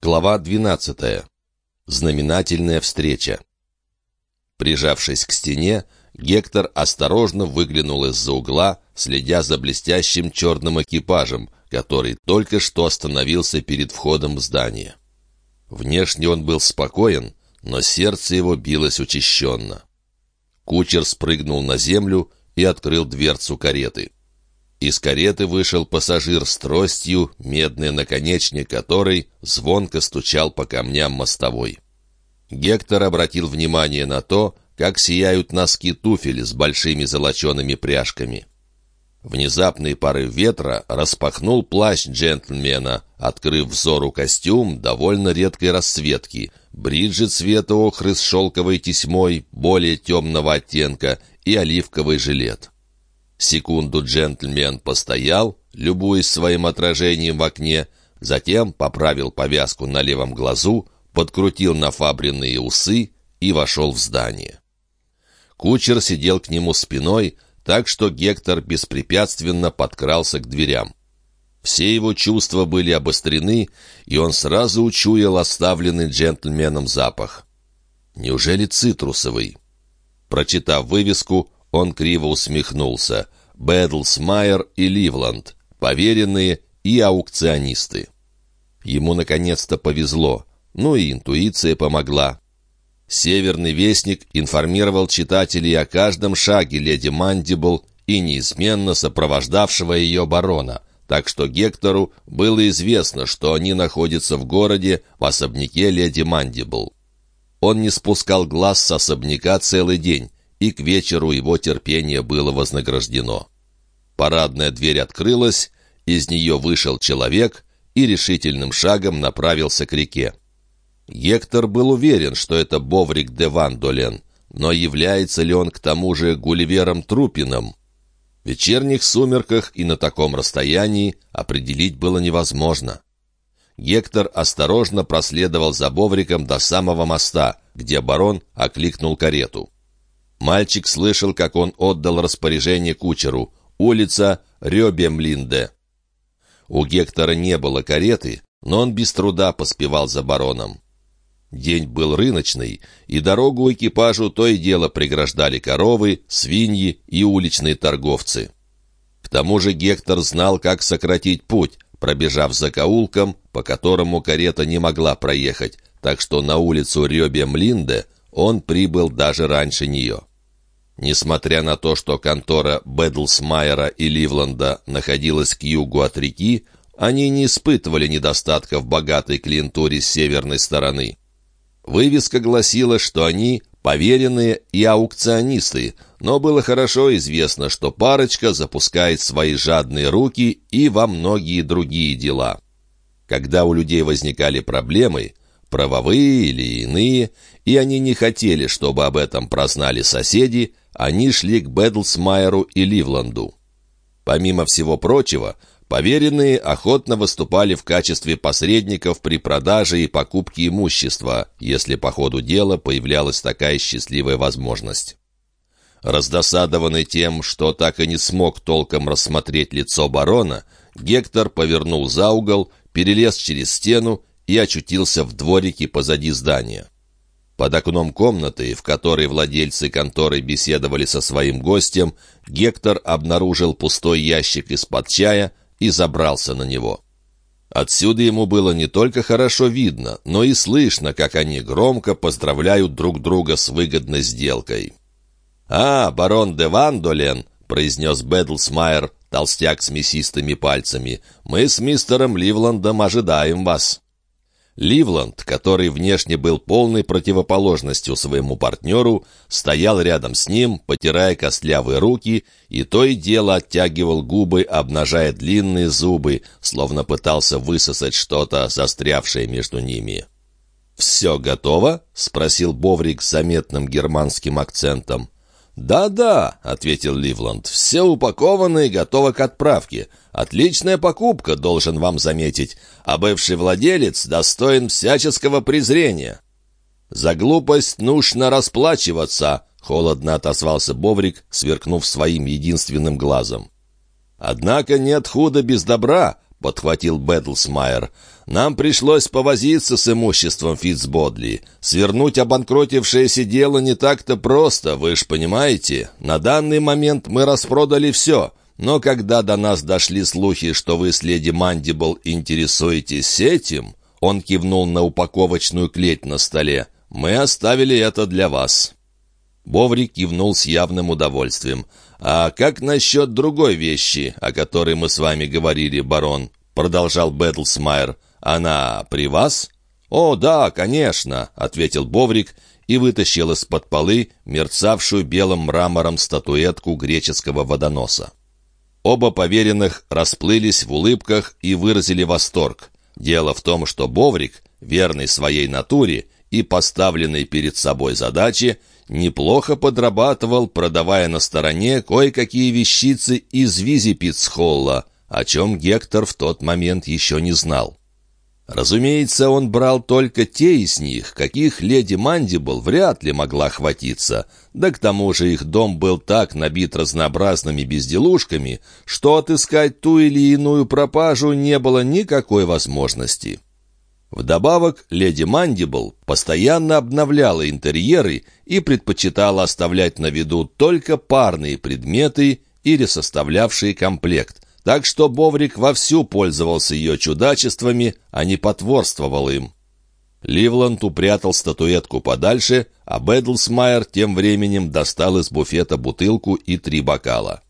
Глава 12. Знаменательная встреча. Прижавшись к стене, Гектор осторожно выглянул из-за угла, следя за блестящим черным экипажем, который только что остановился перед входом в здание. Внешне он был спокоен, но сердце его билось учащенно. Кучер спрыгнул на землю и открыл дверцу кареты. Из кареты вышел пассажир с тростью, медный наконечник которой звонко стучал по камням мостовой. Гектор обратил внимание на то, как сияют носки туфель с большими золочеными пряжками. Внезапный порыв ветра распахнул плащ джентльмена, открыв взору костюм довольно редкой расцветки, бриджи цвета охры с шелковой тесьмой, более темного оттенка и оливковый жилет. Секунду джентльмен постоял, любуясь своим отражением в окне, затем поправил повязку на левом глазу, подкрутил нафабренные усы и вошел в здание. Кучер сидел к нему спиной, так что Гектор беспрепятственно подкрался к дверям. Все его чувства были обострены, и он сразу учуял оставленный джентльменом запах. Неужели цитрусовый? Прочитав вывеску, он криво усмехнулся. Бэдлсмайер и Ливланд, поверенные и аукционисты. Ему наконец-то повезло, ну и интуиция помогла. «Северный вестник» информировал читателей о каждом шаге леди Мандибл и неизменно сопровождавшего ее барона, так что Гектору было известно, что они находятся в городе в особняке леди Мандибл. Он не спускал глаз с особняка целый день, и к вечеру его терпение было вознаграждено. Парадная дверь открылась, из нее вышел человек и решительным шагом направился к реке. Гектор был уверен, что это Боврик де Вандолен, но является ли он к тому же Гулливером Трупином? В вечерних сумерках и на таком расстоянии определить было невозможно. Гектор осторожно проследовал за Бовриком до самого моста, где барон окликнул карету. Мальчик слышал, как он отдал распоряжение кучеру. Улица Рёбемлинде. У Гектора не было кареты, но он без труда поспевал за бароном. День был рыночный, и дорогу экипажу то и дело преграждали коровы, свиньи и уличные торговцы. К тому же Гектор знал, как сократить путь, пробежав за каулком, по которому карета не могла проехать, так что на улицу Рёбе-Млинде он прибыл даже раньше нее. Несмотря на то, что контора Бэдлсмайера и Ливланда находилась к югу от реки, они не испытывали недостатка в богатой клиентуре с северной стороны. Вывеска гласила, что они поверенные и аукционисты, но было хорошо известно, что парочка запускает свои жадные руки и во многие другие дела. Когда у людей возникали проблемы, правовые или иные, и они не хотели, чтобы об этом прознали соседи, они шли к Бэдлсмайеру и Ливланду. Помимо всего прочего, поверенные охотно выступали в качестве посредников при продаже и покупке имущества, если по ходу дела появлялась такая счастливая возможность. Раздосадованный тем, что так и не смог толком рассмотреть лицо барона, Гектор повернул за угол, перелез через стену и очутился в дворике позади здания. Под окном комнаты, в которой владельцы конторы беседовали со своим гостем, Гектор обнаружил пустой ящик из-под чая и забрался на него. Отсюда ему было не только хорошо видно, но и слышно, как они громко поздравляют друг друга с выгодной сделкой. «А, барон де Вандолен», — произнес Бэдлсмайер, толстяк с мясистыми пальцами, — «мы с мистером Ливландом ожидаем вас». Ливланд, который внешне был полной противоположностью своему партнеру, стоял рядом с ним, потирая костлявые руки, и то и дело оттягивал губы, обнажая длинные зубы, словно пытался высосать что-то, застрявшее между ними. «Все готово?» — спросил Боврик с заметным германским акцентом. «Да-да», — ответил Ливланд, — «все упаковано и готово к отправке. Отличная покупка, должен вам заметить, а бывший владелец достоин всяческого презрения». «За глупость нужно расплачиваться», — холодно отозвался Боврик, сверкнув своим единственным глазом. «Однако нет худа без добра», —— подхватил Бэдлсмайер. «Нам пришлось повозиться с имуществом Фитцбодли. Свернуть обанкротившееся дело не так-то просто, вы ж понимаете. На данный момент мы распродали все». Но когда до нас дошли слухи, что вы с леди Мандибл интересуетесь этим, он кивнул на упаковочную клеть на столе, мы оставили это для вас. Боврик кивнул с явным удовольствием. «А как насчет другой вещи, о которой мы с вами говорили, барон?» Продолжал Бэтлсмайер. «Она при вас?» «О, да, конечно», — ответил Боврик и вытащил из-под полы мерцавшую белым мрамором статуэтку греческого водоноса. Оба поверенных расплылись в улыбках и выразили восторг. Дело в том, что Боврик, верный своей натуре и поставленный перед собой задачи, неплохо подрабатывал, продавая на стороне кое-какие вещицы из Визипицхолла, о чем Гектор в тот момент еще не знал. Разумеется, он брал только те из них, каких леди Мандибл вряд ли могла хватиться, да к тому же их дом был так набит разнообразными безделушками, что отыскать ту или иную пропажу не было никакой возможности. Вдобавок, леди Мандибл постоянно обновляла интерьеры и предпочитала оставлять на виду только парные предметы или составлявшие комплект, так что Боврик вовсю пользовался ее чудачествами, а не потворствовал им. Ливланд упрятал статуэтку подальше, а Бэдлсмайер тем временем достал из буфета бутылку и три бокала.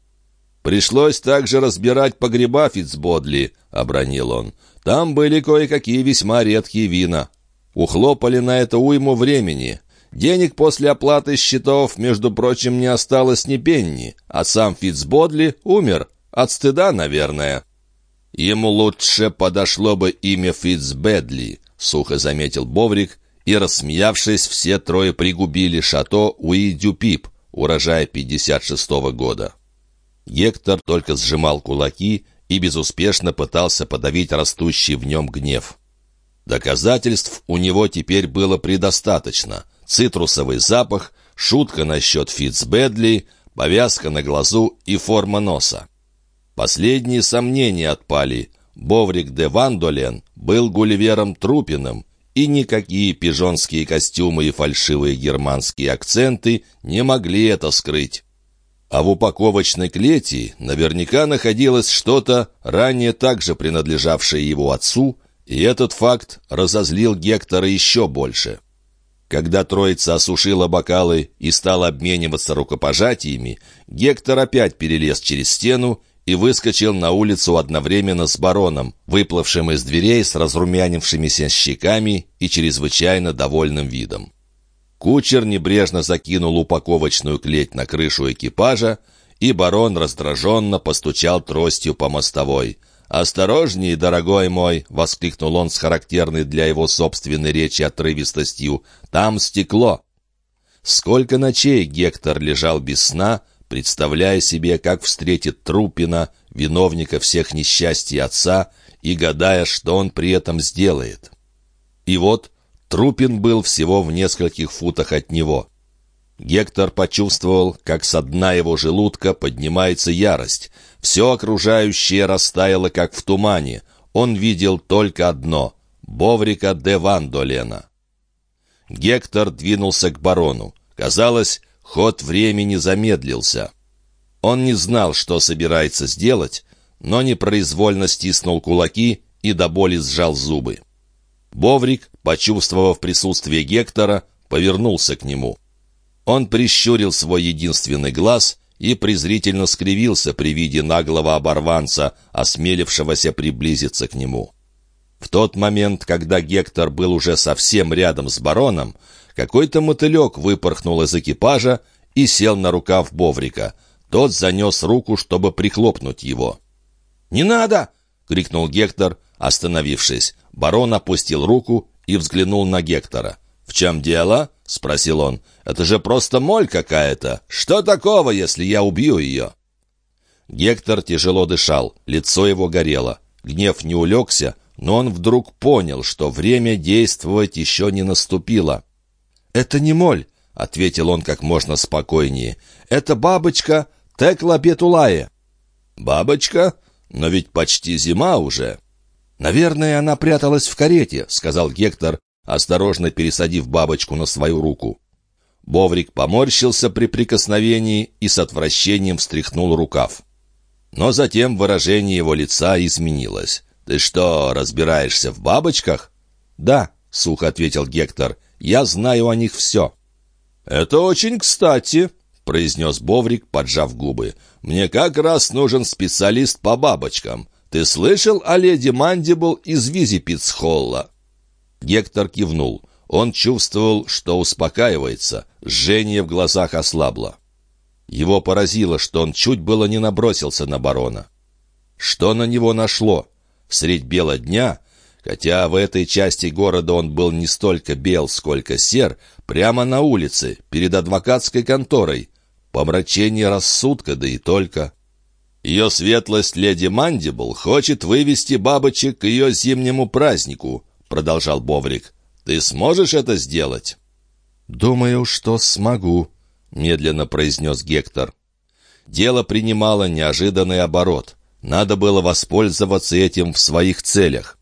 «Пришлось также разбирать погреба Фицбодли», — обронил он. Там были кое-какие весьма редкие вина. Ухлопали на это уйму времени. Денег после оплаты счетов, между прочим, не осталось ни пенни, а сам Фитцбодли умер. От стыда, наверное. Ему лучше подошло бы имя Фитцбедли, сухо заметил Боврик, и, рассмеявшись, все трое пригубили шато Уи-Дюпип, урожая 56-го года. Гектор только сжимал кулаки и безуспешно пытался подавить растущий в нем гнев. Доказательств у него теперь было предостаточно. Цитрусовый запах, шутка насчет Фитцбедли, повязка на глазу и форма носа. Последние сомнения отпали. Боврик де Вандолен был Гулливером Трупиным, и никакие пижонские костюмы и фальшивые германские акценты не могли это скрыть. А в упаковочной клете наверняка находилось что-то, ранее также принадлежавшее его отцу, и этот факт разозлил Гектора еще больше. Когда троица осушила бокалы и стала обмениваться рукопожатиями, Гектор опять перелез через стену и выскочил на улицу одновременно с бароном, выплывшим из дверей с разрумянившимися щеками и чрезвычайно довольным видом. Кучер небрежно закинул упаковочную клеть на крышу экипажа, и барон раздраженно постучал тростью по мостовой. «Осторожней, дорогой мой!» — воскликнул он с характерной для его собственной речи отрывистостью. «Там стекло!» Сколько ночей Гектор лежал без сна, представляя себе, как встретит Трупина, виновника всех несчастий отца, и гадая, что он при этом сделает. И вот Трупин был всего в нескольких футах от него. Гектор почувствовал, как со дна его желудка поднимается ярость. Все окружающее растаяло, как в тумане. Он видел только одно — Боврика де Вандолена. Гектор двинулся к барону. Казалось, ход времени замедлился. Он не знал, что собирается сделать, но непроизвольно стиснул кулаки и до боли сжал зубы. Боврик, почувствовав присутствие Гектора, повернулся к нему. Он прищурил свой единственный глаз и презрительно скривился при виде наглого оборванца, осмелившегося приблизиться к нему. В тот момент, когда Гектор был уже совсем рядом с бароном, какой-то мотылек выпорхнул из экипажа и сел на рукав Боврика. Тот занес руку, чтобы прихлопнуть его. «Не надо!» — крикнул Гектор, остановившись. Барон опустил руку и взглянул на Гектора. «В чем дело?» — спросил он. «Это же просто моль какая-то. Что такого, если я убью ее?» Гектор тяжело дышал, лицо его горело. Гнев не улегся, но он вдруг понял, что время действовать еще не наступило. «Это не моль», — ответил он как можно спокойнее. «Это бабочка Текла Бетулая». «Бабочка? Но ведь почти зима уже». «Наверное, она пряталась в карете», — сказал Гектор, осторожно пересадив бабочку на свою руку. Боврик поморщился при прикосновении и с отвращением встряхнул рукав. Но затем выражение его лица изменилось. «Ты что, разбираешься в бабочках?» «Да», — сухо ответил Гектор, — «я знаю о них все». «Это очень кстати», — произнес Боврик, поджав губы. «Мне как раз нужен специалист по бабочкам. Ты слышал о леди Мандибл из Визипицхолла?» Гектор кивнул. Он чувствовал, что успокаивается. Жжение в глазах ослабло. Его поразило, что он чуть было не набросился на барона. Что на него нашло? Средь бела дня, хотя в этой части города он был не столько бел, сколько сер, прямо на улице, перед адвокатской конторой. Помрачение рассудка, да и только. Ее светлость леди Мандибл хочет вывести бабочек к ее зимнему празднику, продолжал Боврик. Ты сможешь это сделать? Думаю, что смогу, медленно произнес Гектор. Дело принимало неожиданный оборот. Надо было воспользоваться этим в своих целях.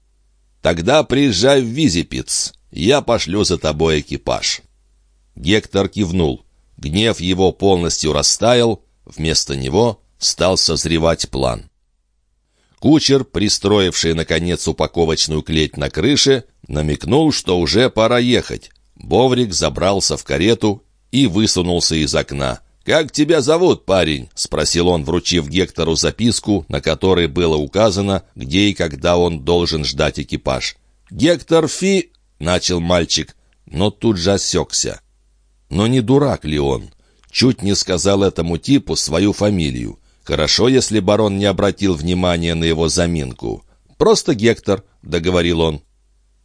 Тогда приезжай в Визипиц. Я пошлю за тобой экипаж. Гектор кивнул. Гнев его полностью растаял. Вместо него стал созревать план. Кучер, пристроивший, наконец, упаковочную клеть на крыше, намекнул, что уже пора ехать. Боврик забрался в карету и высунулся из окна. «Как тебя зовут, парень?» — спросил он, вручив Гектору записку, на которой было указано, где и когда он должен ждать экипаж. «Гектор Фи...» — начал мальчик, но тут же осекся. Но не дурак ли он? Чуть не сказал этому типу свою фамилию. Хорошо, если барон не обратил внимания на его заминку. «Просто Гектор», — договорил он.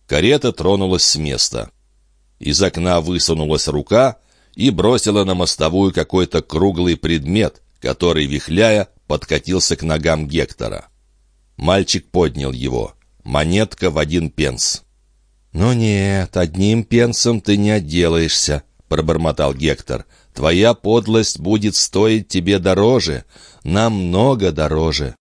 Карета тронулась с места. Из окна высунулась рука — и бросила на мостовую какой-то круглый предмет, который, вихляя, подкатился к ногам Гектора. Мальчик поднял его. Монетка в один пенс. «Ну нет, одним пенсом ты не отделаешься», — пробормотал Гектор. «Твоя подлость будет стоить тебе дороже, намного дороже».